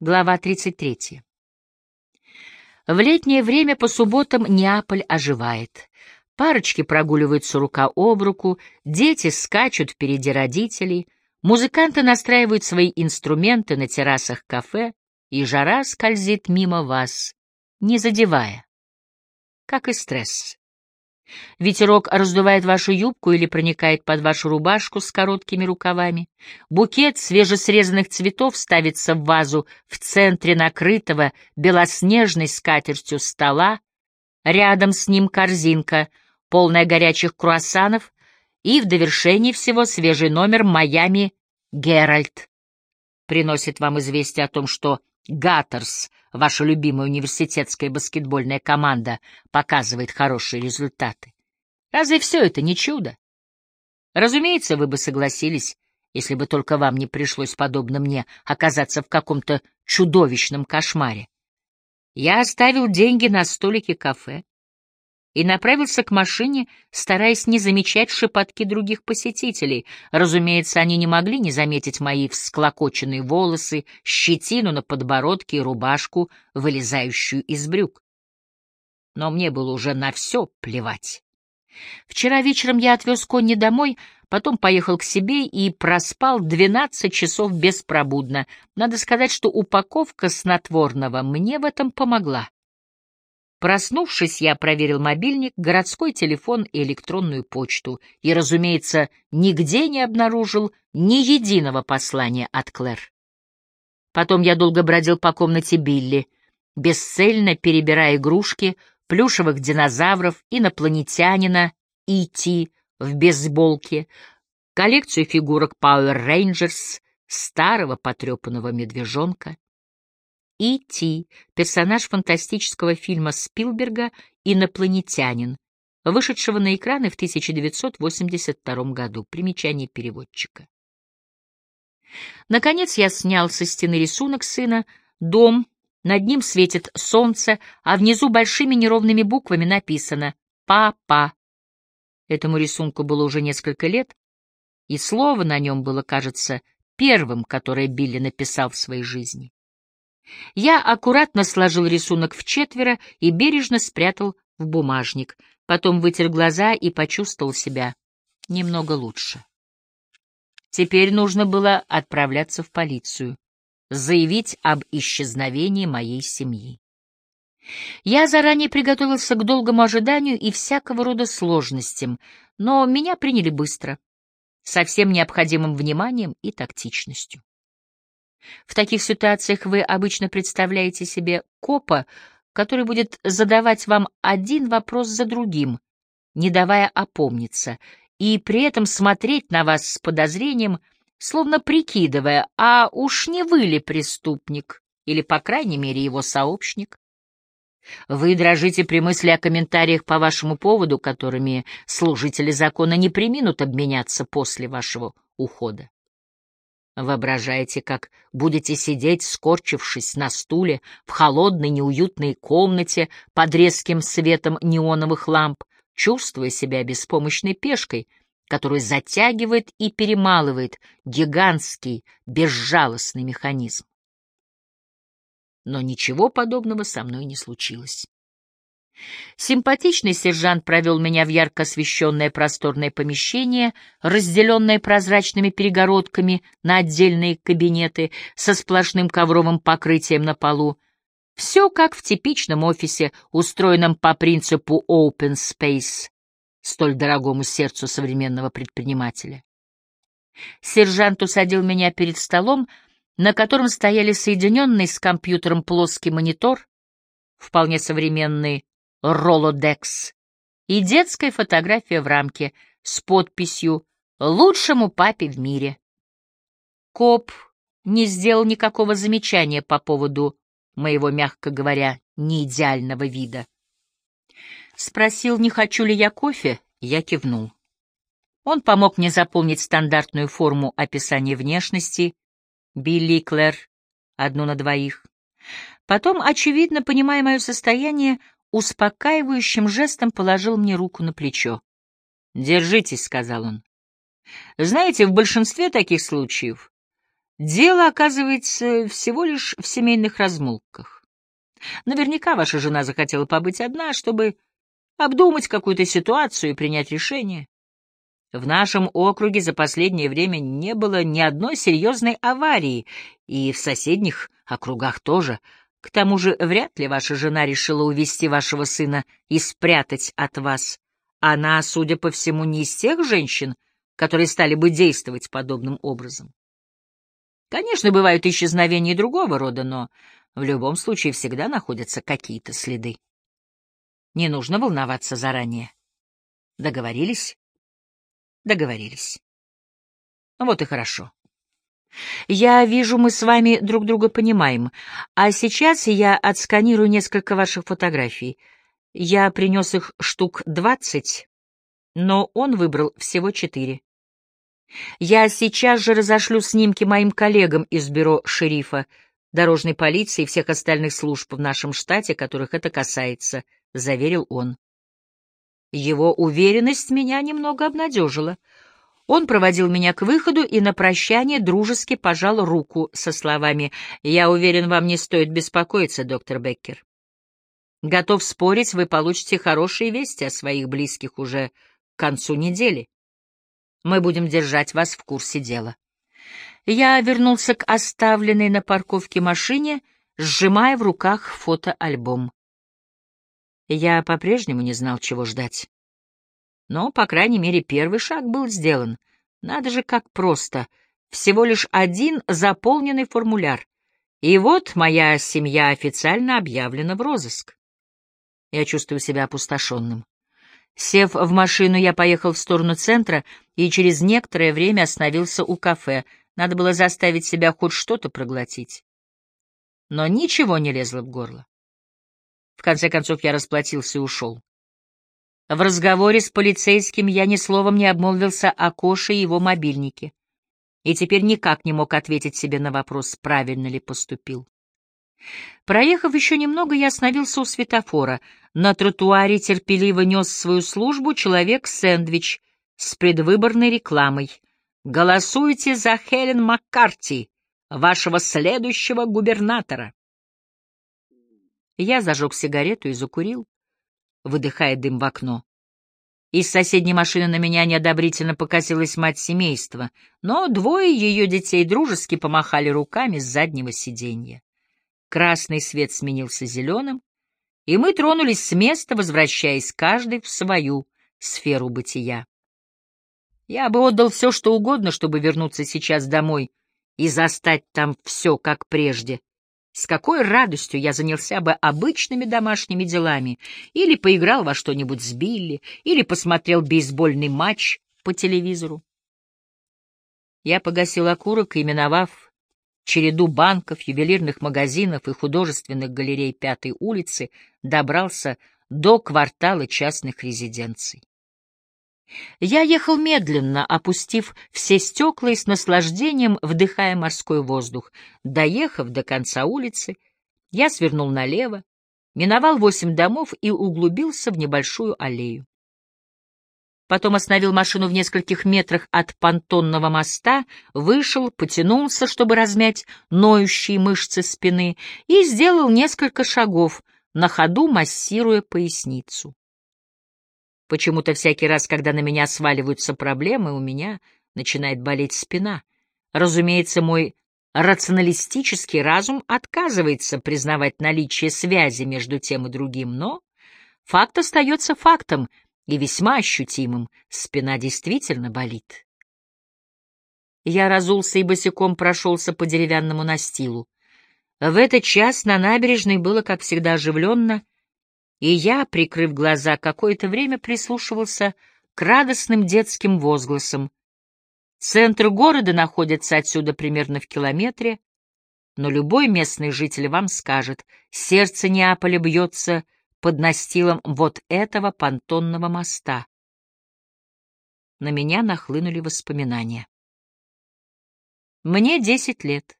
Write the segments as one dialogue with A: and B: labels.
A: Глава 33. В летнее время по субботам Неаполь оживает. Парочки прогуливаются рука об руку, дети скачут впереди родителей, музыканты настраивают свои инструменты на террасах кафе, и жара скользит мимо вас, не задевая. Как и стресс. Ветерок раздувает вашу юбку или проникает под вашу рубашку с короткими рукавами. Букет свежесрезанных цветов ставится в вазу в центре накрытого белоснежной скатертью стола. Рядом с ним корзинка, полная горячих круассанов, и в довершении всего свежий номер «Майами Геральт» приносит вам известие о том, что Гаттерс, ваша любимая университетская баскетбольная команда, показывает хорошие результаты. Разве все это не чудо? Разумеется, вы бы согласились, если бы только вам не пришлось, подобно мне, оказаться в каком-то чудовищном кошмаре. Я оставил деньги на столике кафе, и направился к машине, стараясь не замечать шепотки других посетителей. Разумеется, они не могли не заметить мои всклокоченные волосы, щетину на подбородке и рубашку, вылезающую из брюк. Но мне было уже на все плевать. Вчера вечером я отвез Конни домой, потом поехал к себе и проспал двенадцать часов беспробудно. Надо сказать, что упаковка снотворного мне в этом помогла. Проснувшись, я проверил мобильник, городской телефон и электронную почту, и, разумеется, нигде не обнаружил ни единого послания от Клэр. Потом я долго бродил по комнате Билли, бесцельно перебирая игрушки, плюшевых динозавров, инопланетянина, И.Т. в бейсболке, коллекцию фигурок Power Rangers, старого потрепанного медвежонка. И.Т., персонаж фантастического фильма Спилберга «Инопланетянин», вышедшего на экраны в 1982 году. Примечание переводчика. Наконец я снял со стены рисунок сына, дом, над ним светит солнце, а внизу большими неровными буквами написано «Папа». Этому рисунку было уже несколько лет, и слово на нем было, кажется, первым, которое Билли написал в своей жизни. Я аккуратно сложил рисунок в четверо и бережно спрятал в бумажник, потом вытер глаза и почувствовал себя немного лучше. Теперь нужно было отправляться в полицию, заявить об исчезновении моей семьи. Я заранее приготовился к долгому ожиданию и всякого рода сложностям, но меня приняли быстро, со всем необходимым вниманием и тактичностью. В таких ситуациях вы обычно представляете себе копа, который будет задавать вам один вопрос за другим, не давая опомниться, и при этом смотреть на вас с подозрением, словно прикидывая, а уж не вы ли преступник, или, по крайней мере, его сообщник. Вы дрожите при мысли о комментариях по вашему поводу, которыми служители закона не приминут обменяться после вашего ухода. Воображаете, как будете сидеть, скорчившись на стуле в холодной неуютной комнате под резким светом неоновых ламп, чувствуя себя беспомощной пешкой, которую затягивает и перемалывает гигантский, безжалостный механизм. Но ничего подобного со мной не случилось. Симпатичный сержант провел меня в ярко освещенное просторное помещение, разделенное прозрачными перегородками на отдельные кабинеты со сплошным ковровым покрытием на полу. Все как в типичном офисе, устроенном по принципу open space, столь дорогому сердцу современного предпринимателя. Сержант усадил меня перед столом, на котором стояли соединенный с компьютером плоский монитор, вполне современный Ролодекс и детская фотография в рамке с подписью «Лучшему папе в мире». Коп не сделал никакого замечания по поводу моего, мягко говоря, неидеального вида. Спросил, не хочу ли я кофе, я кивнул. Он помог мне заполнить стандартную форму описания внешности, Билли Клэр, одну на двоих. Потом, очевидно, понимая мое состояние, успокаивающим жестом положил мне руку на плечо. «Держитесь», — сказал он. «Знаете, в большинстве таких случаев Дело, оказывается, всего лишь в семейных размолвках. Наверняка ваша жена захотела побыть одна, чтобы обдумать какую-то ситуацию и принять решение. В нашем округе за последнее время не было ни одной серьезной аварии, и в соседних округах тоже. К тому же вряд ли ваша жена решила увести вашего сына и спрятать от вас. Она, судя по всему, не из тех женщин, которые стали бы действовать подобным образом. Конечно, бывают исчезновения другого рода, но в любом случае всегда находятся какие-то следы. Не нужно волноваться заранее. Договорились? Договорились. Вот и хорошо. Я вижу, мы с вами друг друга понимаем. А сейчас я отсканирую несколько ваших фотографий. Я принес их штук двадцать, но он выбрал всего четыре. Я сейчас же разошлю снимки моим коллегам из бюро шерифа, дорожной полиции и всех остальных служб в нашем штате, которых это касается, — заверил он. Его уверенность меня немного обнадежила. Он проводил меня к выходу и на прощание дружески пожал руку со словами «Я уверен, вам не стоит беспокоиться, доктор Беккер. Готов спорить, вы получите хорошие вести о своих близких уже к концу недели. Мы будем держать вас в курсе дела. Я вернулся к оставленной на парковке машине, сжимая в руках фотоальбом. Я по-прежнему не знал, чего ждать. Но, по крайней мере, первый шаг был сделан. Надо же, как просто. Всего лишь один заполненный формуляр. И вот моя семья официально объявлена в розыск. Я чувствую себя опустошенным. Сев в машину, я поехал в сторону центра и через некоторое время остановился у кафе. Надо было заставить себя хоть что-то проглотить. Но ничего не лезло в горло. В конце концов я расплатился и ушел. В разговоре с полицейским я ни словом не обмолвился о Коше и его мобильнике, и теперь никак не мог ответить себе на вопрос, правильно ли поступил. Проехав еще немного, я остановился у светофора. На тротуаре терпеливо нес свою службу человек-сэндвич с предвыборной рекламой. «Голосуйте за Хелен Маккарти, вашего следующего губернатора». Я зажег сигарету и закурил, выдыхая дым в окно. Из соседней машины на меня неодобрительно покосилась мать семейства, но двое ее детей дружески помахали руками с заднего сиденья. Красный свет сменился зеленым, и мы тронулись с места, возвращаясь каждый в свою сферу бытия. Я бы отдал все, что угодно, чтобы вернуться сейчас домой и застать там все, как прежде. С какой радостью я занялся бы обычными домашними делами, или поиграл во что-нибудь с Билли, или посмотрел бейсбольный матч по телевизору. Я погасил окурок и, миновав череду банков, ювелирных магазинов и художественных галерей Пятой улицы добрался до квартала частных резиденций. Я ехал медленно, опустив все стекла и с наслаждением вдыхая морской воздух. Доехав до конца улицы, я свернул налево, миновал восемь домов и углубился в небольшую аллею. Потом остановил машину в нескольких метрах от понтонного моста, вышел, потянулся, чтобы размять ноющие мышцы спины, и сделал несколько шагов, на ходу массируя поясницу. Почему-то всякий раз, когда на меня сваливаются проблемы, у меня начинает болеть спина. Разумеется, мой рационалистический разум отказывается признавать наличие связи между тем и другим, но факт остается фактом — и весьма ощутимым, спина действительно болит. Я разулся и босиком прошелся по деревянному настилу. В этот час на набережной было, как всегда, оживленно, и я, прикрыв глаза, какое-то время прислушивался к радостным детским возгласам. Центр города находится отсюда примерно в километре, но любой местный житель вам скажет, сердце Неаполя бьется под настилом вот этого понтонного моста. На меня нахлынули воспоминания. Мне десять лет.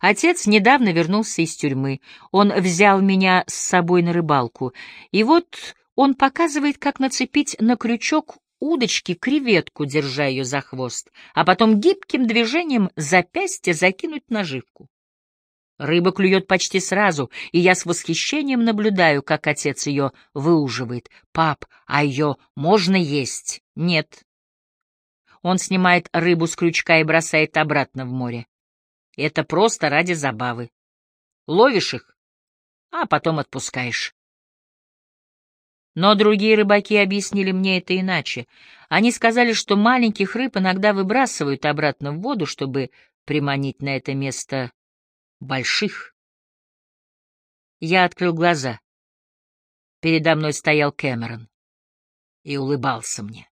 A: Отец недавно вернулся из тюрьмы. Он взял меня с собой на рыбалку. И вот он показывает, как нацепить на крючок удочки креветку, держа ее за хвост, а потом гибким движением запястья закинуть наживку. Рыба клюет почти сразу, и я с восхищением наблюдаю, как отец ее выуживает. «Пап, а ее можно есть?» «Нет». Он снимает рыбу с крючка и бросает обратно в море. Это просто ради забавы. Ловишь их, а потом отпускаешь. Но другие рыбаки объяснили мне это иначе. Они сказали, что маленьких рыб иногда выбрасывают обратно в воду, чтобы приманить на это место больших. Я открыл глаза. Передо мной стоял Кэмерон и улыбался мне.